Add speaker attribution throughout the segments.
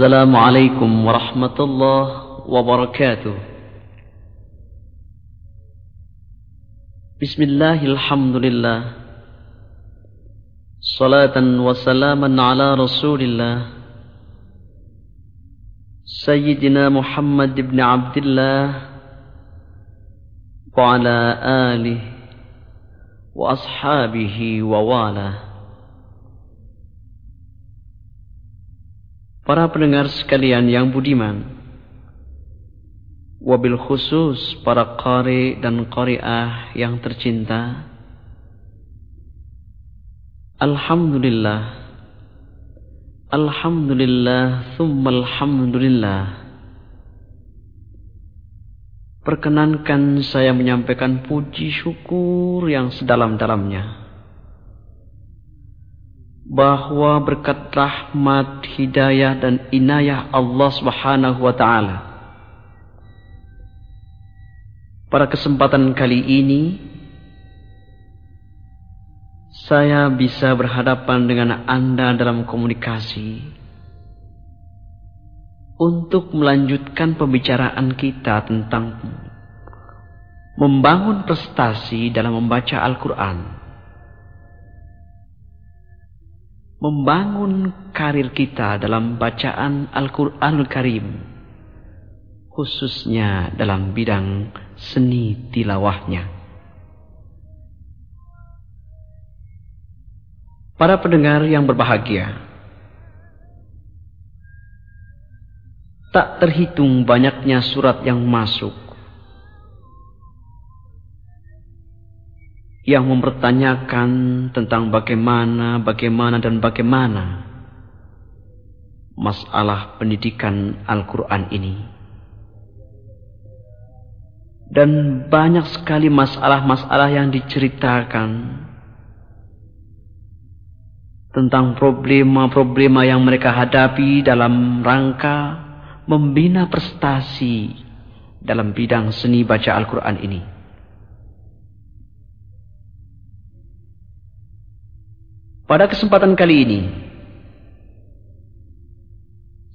Speaker 1: السلام عليكم ورحمة الله وبركاته. بسم الله الحمد لله. صلاة وسلاما على رسول الله. سيدنا محمد بن عبد الله وعلى آله وأصحابه وواله Para pendengar sekalian yang budiman, wabil khusus para qari dan qari'ah yang tercinta, Alhamdulillah, Alhamdulillah, thumma Alhamdulillah. Perkenankan saya menyampaikan puji syukur yang sedalam-dalamnya bahwa berkat rahmat, hidayah dan inayah Allah Subhanahu wa taala pada kesempatan kali ini saya bisa berhadapan dengan Anda dalam komunikasi untuk melanjutkan pembicaraan kita tentang membangun prestasi dalam membaca Al-Quran. Membangun karir kita dalam bacaan Al-Quranul Karim. Khususnya dalam bidang seni tilawahnya. Para pendengar yang berbahagia. Tak terhitung banyaknya surat yang masuk yang mempertanyakan tentang bagaimana, bagaimana, dan bagaimana masalah pendidikan Al-Quran ini. Dan banyak sekali masalah-masalah yang diceritakan tentang problema-problema yang mereka hadapi dalam rangka membina prestasi dalam bidang seni baca Al-Quran ini. Pada kesempatan kali ini,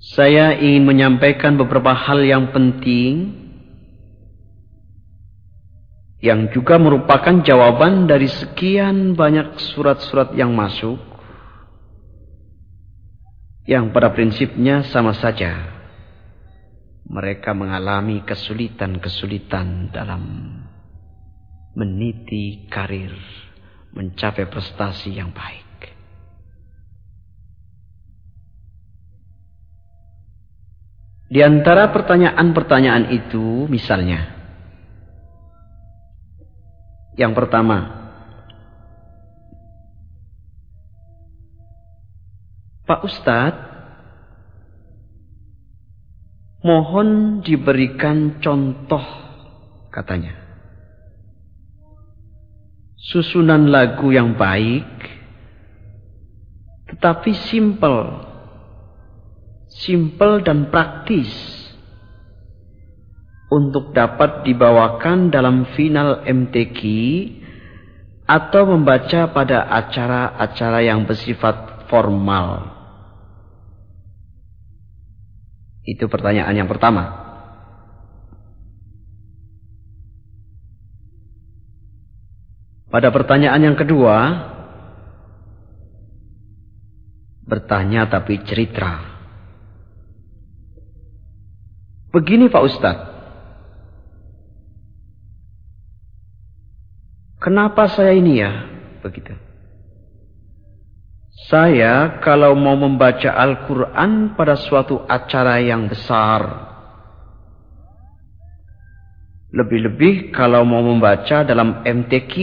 Speaker 1: saya ingin menyampaikan beberapa hal yang penting yang juga merupakan jawaban dari sekian banyak surat-surat yang masuk yang pada prinsipnya sama saja mereka mengalami kesulitan-kesulitan dalam meniti karir mencapai prestasi yang baik. Di antara pertanyaan-pertanyaan itu misalnya. Yang pertama. Pak Ustadz. Mohon diberikan contoh katanya. Susunan lagu yang baik. Tetapi simple simple dan praktis untuk dapat dibawakan dalam final MTQ atau membaca pada acara-acara yang bersifat formal. Itu pertanyaan yang pertama. Pada pertanyaan yang kedua, bertanya tapi cerita. Begini Pak Ustadz. Kenapa saya ini ya? Begitu. Saya kalau mau membaca Al-Quran pada suatu acara yang besar. Lebih-lebih kalau mau membaca dalam MTQ.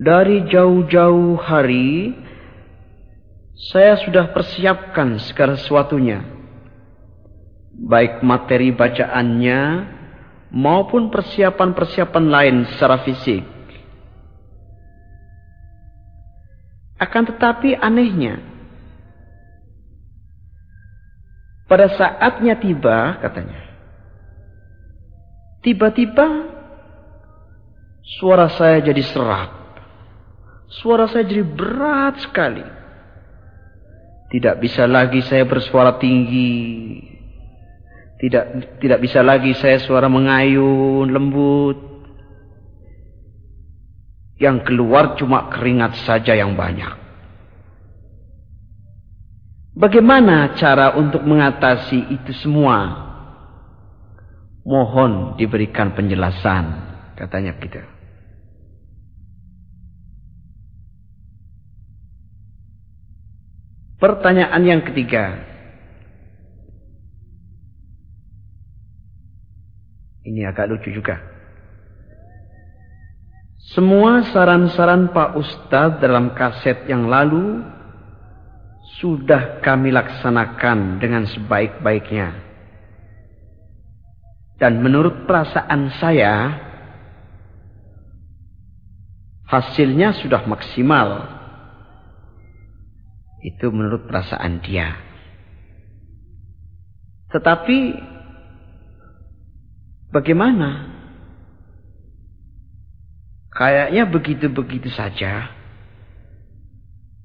Speaker 1: Dari jauh-jauh hari, saya sudah persiapkan segala sesuatunya baik materi bacaannya maupun persiapan-persiapan lain secara fisik. Akan tetapi anehnya, pada saatnya tiba, katanya, tiba-tiba suara saya jadi serak. Suara saya jadi berat sekali. Tidak bisa lagi saya bersuara tinggi. Tidak tidak bisa lagi saya suara mengayun, lembut. Yang keluar cuma keringat saja yang banyak. Bagaimana cara untuk mengatasi itu semua? Mohon diberikan penjelasan, katanya Peter. Pertanyaan yang ketiga. Ini agak lucu juga. Semua saran-saran Pak Ustadz dalam kaset yang lalu sudah kami laksanakan dengan sebaik-baiknya. Dan menurut perasaan saya, hasilnya sudah maksimal. Itu menurut perasaan dia. Tetapi bagaimana? Kayaknya begitu-begitu saja.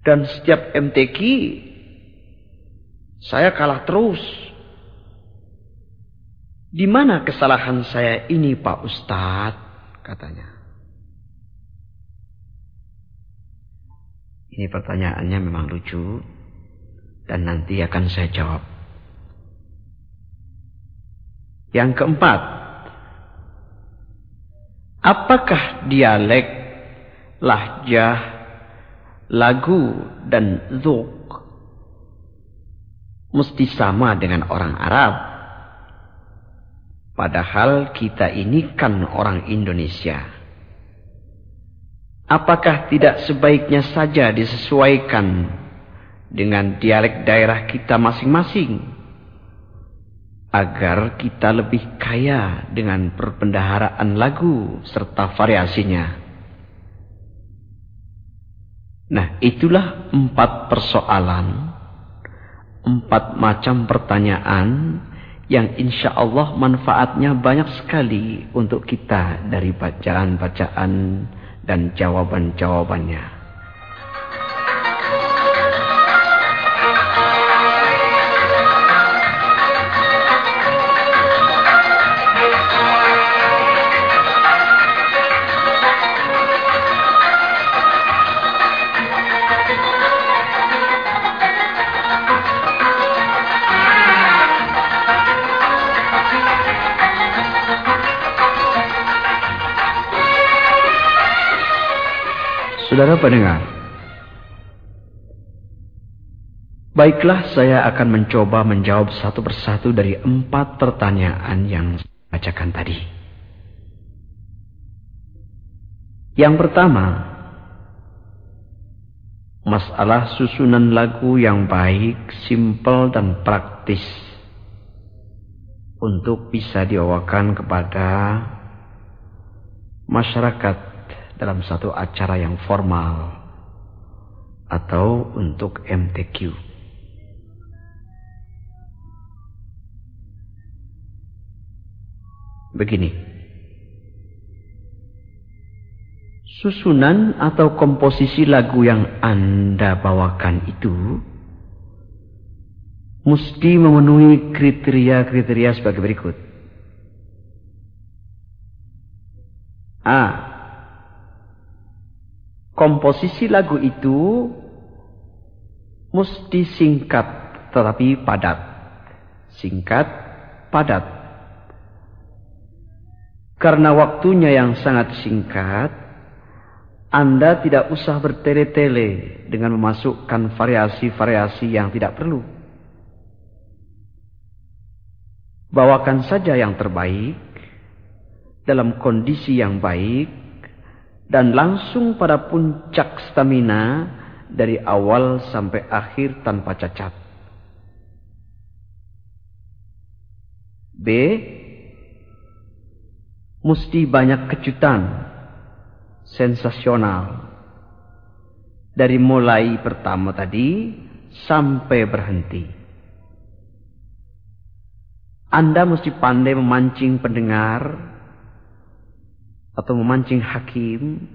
Speaker 1: Dan setiap MTQ saya kalah terus. Di mana kesalahan saya ini Pak Ustadz? Katanya. Ini pertanyaannya memang lucu dan nanti akan saya jawab. Yang keempat, apakah dialek, lahjah, lagu dan zuk mesti sama dengan orang Arab? Padahal kita ini kan orang Indonesia. Apakah tidak sebaiknya saja disesuaikan dengan dialek daerah kita masing-masing agar kita lebih kaya dengan perbendaharaan lagu serta variasinya. Nah, itulah empat persoalan, empat macam pertanyaan yang insya Allah manfaatnya banyak sekali untuk kita dari bacaan-bacaan dan jawaban-jawabannya. Saudara pendengar, baiklah saya akan mencoba menjawab satu persatu dari empat pertanyaan yang saya bacakan tadi. Yang pertama, masalah susunan lagu yang baik, simpel dan praktis untuk bisa dibawakan kepada masyarakat dalam satu acara yang formal atau untuk MTQ. Begini. Susunan atau komposisi lagu yang Anda bawakan itu mesti memenuhi kriteria-kriteria sebagai berikut. A komposisi lagu itu mesti singkat tetapi padat. Singkat, padat. Karena waktunya yang sangat singkat, Anda tidak usah bertele-tele dengan memasukkan variasi-variasi yang tidak perlu. Bawakan saja yang terbaik dalam kondisi yang baik dan langsung pada puncak stamina dari awal sampai akhir tanpa cacat. B. Mesti banyak kejutan, sensasional. Dari mulai pertama tadi sampai berhenti. Anda mesti pandai memancing pendengar atau memancing hakim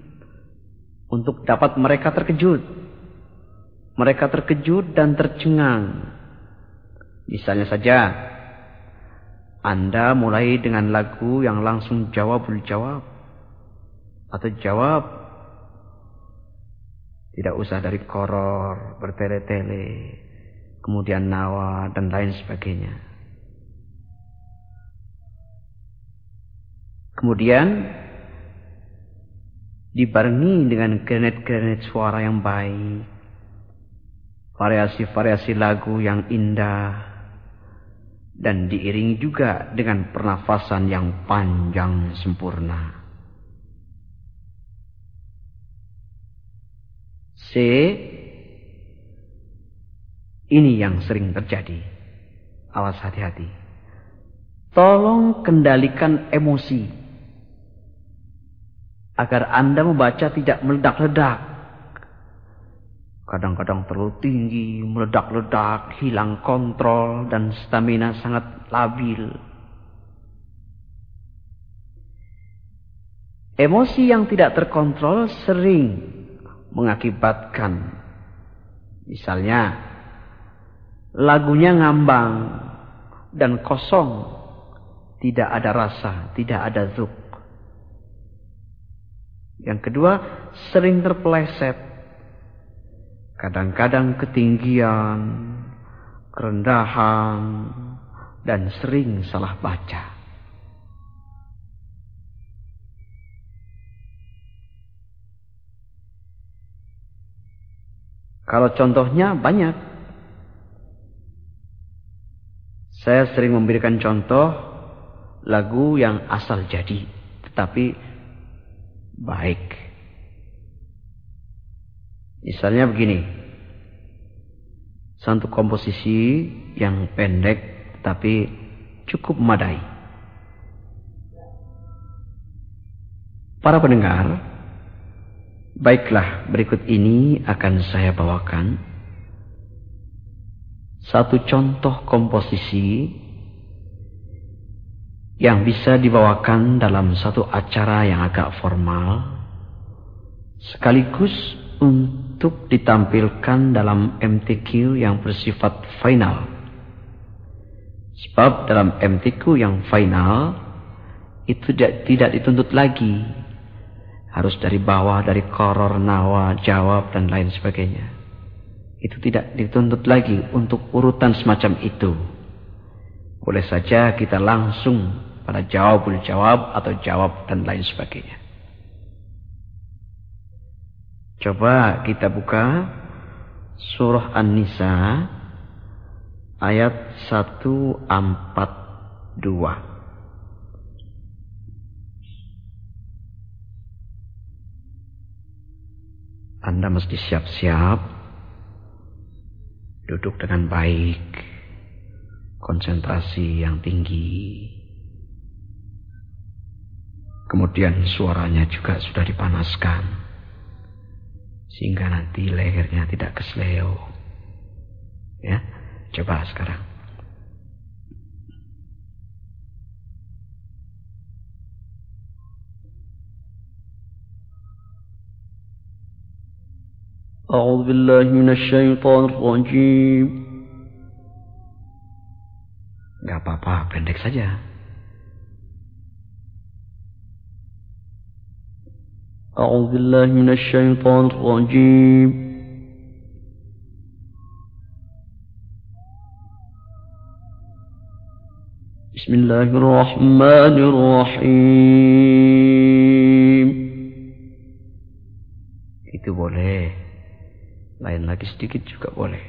Speaker 1: untuk dapat mereka terkejut. mereka terkejut dan tercengang. Misalnya saja, Anda mulai dengan lagu yang langsung jawabul jawab. Atau jawab. Tidak usah dari koror, bertele-tele, kemudian nawa, dan lain sebagainya. Kemudian dibarengi dengan genet-genet suara yang baik variasi-variasi lagu yang indah dan diiringi juga dengan pernafasan yang panjang sempurna. C. Ini yang sering terjadi. Awas hati-hati. Tolong kendalikan emosi. Agar Anda membaca tidak meledak-ledak Kadang-kadang terlalu tinggi, meledak-ledak, hilang kontrol, dan stamina sangat labil. Emosi yang tidak terkontrol sering mengakibatkan, misalnya, lagunya ngambang dan kosong, tidak ada rasa, tidak ada zuk. Yang kedua, sering terpeleset kadang-kadang ketinggian, kerendahan, dan sering salah baca. Kalau contohnya banyak. Saya sering memberikan contoh lagu yang asal jadi, tetapi baik. Misalnya begini. Satu komposisi yang pendek tapi cukup memadai. Para pendengar, baiklah berikut ini akan saya bawakan satu contoh komposisi yang bisa dibawakan dalam satu acara yang agak formal sekaligus untuk ditampilkan dalam MTQ yang bersifat final. Sebab dalam MTQ yang final itu tidak dituntut lagi. Harus dari bawah, dari koror, nawa, jawab, dan lain sebagainya. Itu tidak dituntut lagi untuk urutan semacam itu. Boleh saja kita langsung pada jawabul jawab atau jawab dan lain sebagainya. Coba kita buka surah An-Nisa ayat 142. Anda mesti siap-siap duduk dengan baik, konsentrasi yang tinggi. Kemudian suaranya juga sudah dipanaskan sehingga nanti lehernya tidak kesleo. Ya, coba sekarang. أعوذ بالله من الشيطان الرجيم Gak apa-apa, pendek saja. أعوذ بالله من الشيطان الرجيم بسم الله الرحمن الرحيم itu boleh lain lagi sedikit juga boleh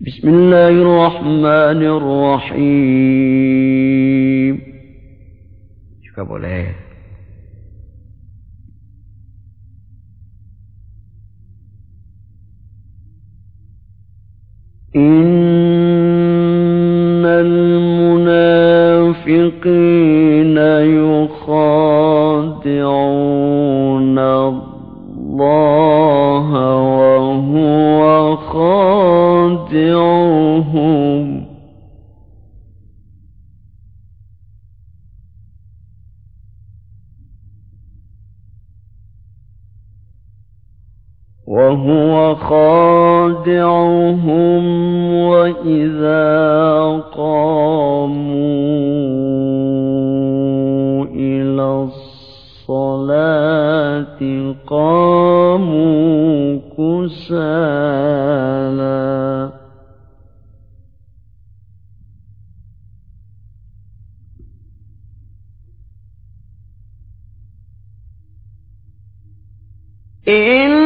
Speaker 1: بسم الله الرحمن الرحيم juga boleh. إن المنافقين خادعهم
Speaker 2: وهو خادعهم وإذا قاموا إلى الصلاة قاموا كسالى. Él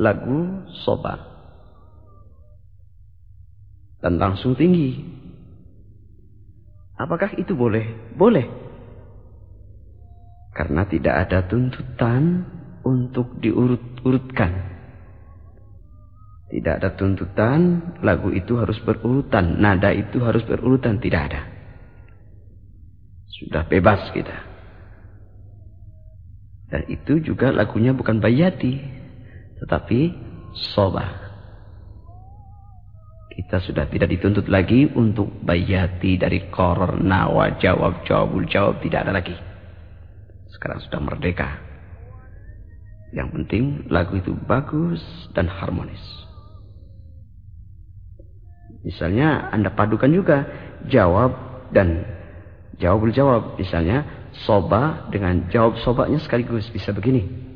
Speaker 2: lagu soba. Dan langsung tinggi. Apakah itu boleh? Boleh. Karena tidak ada tuntutan untuk diurut-urutkan. Tidak ada tuntutan lagu itu harus berurutan. Nada itu harus berurutan. Tidak ada. Sudah bebas kita. Dan itu juga lagunya bukan bayati tetapi soba. Kita sudah tidak dituntut lagi untuk bayati dari koror, nawa, jawab, jawabul, jawab. Tidak ada lagi. Sekarang sudah merdeka. Yang penting lagu itu bagus dan harmonis. Misalnya Anda padukan juga jawab dan jawabul jawab. Misalnya soba dengan jawab sobanya sekaligus. Bisa begini.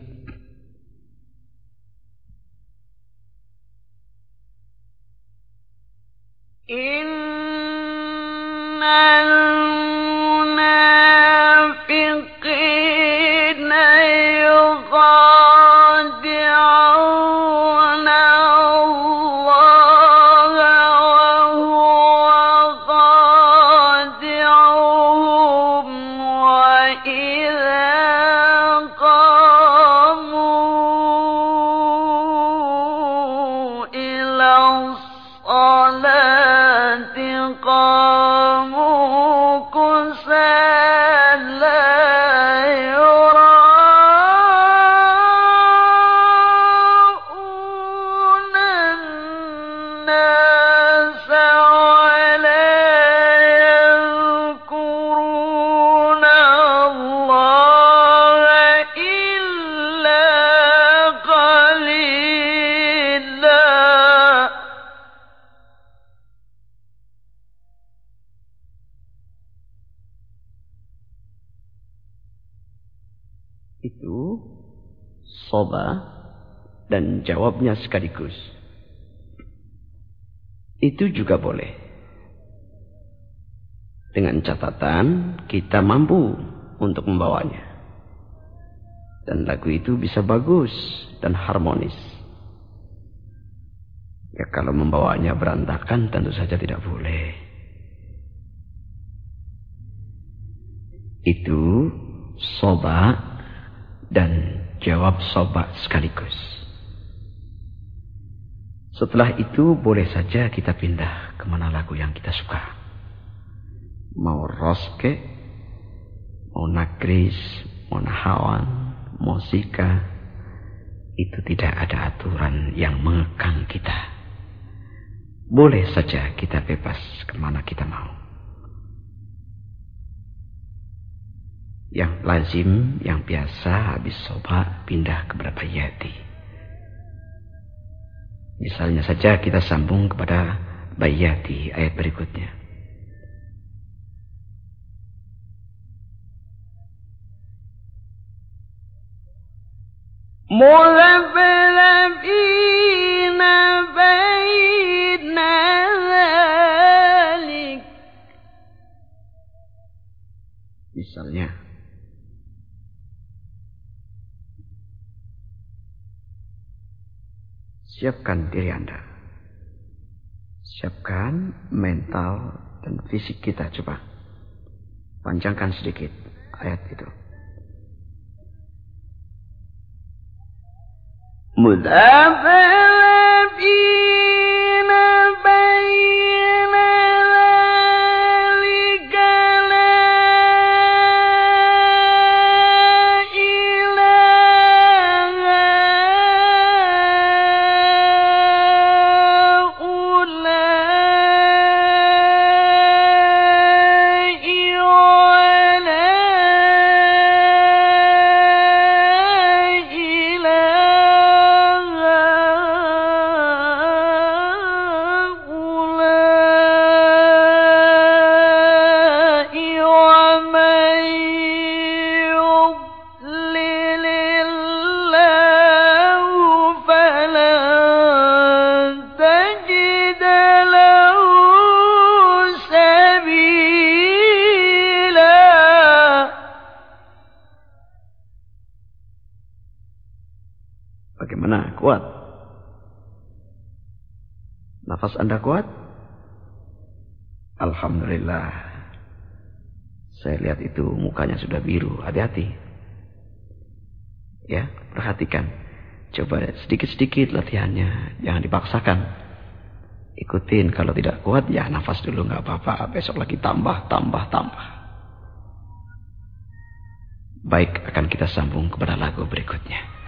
Speaker 2: Jawabnya sekaligus. Itu juga boleh. Dengan catatan kita mampu untuk membawanya. Dan lagu itu bisa bagus dan harmonis. Ya kalau membawanya berantakan tentu saja tidak boleh. Itu soba dan jawab soba sekaligus. Setelah itu boleh saja kita pindah ke mana lagu yang kita suka. Mau roske, mau nagris, mau nahawan, mau sika. Itu tidak ada aturan yang mengekang kita. Boleh saja kita bebas ke mana kita mau. Yang lazim, yang biasa habis sobat pindah ke beberapa yati. Misalnya saja kita sambung kepada Bayati ayat berikutnya.
Speaker 3: مذبذبين بين ذلك
Speaker 2: Misalnya, siapkan diri Anda. Siapkan mental dan fisik kita coba. Panjangkan sedikit ayat itu.
Speaker 3: kuat.
Speaker 2: Nafas Anda kuat? Alhamdulillah. Saya lihat itu mukanya sudah biru. Hati-hati. Ya, perhatikan. Coba sedikit-sedikit latihannya. Jangan dipaksakan. Ikutin. Kalau tidak kuat, ya nafas dulu. nggak apa-apa. Besok lagi tambah, tambah, tambah. Baik, akan kita sambung kepada lagu berikutnya.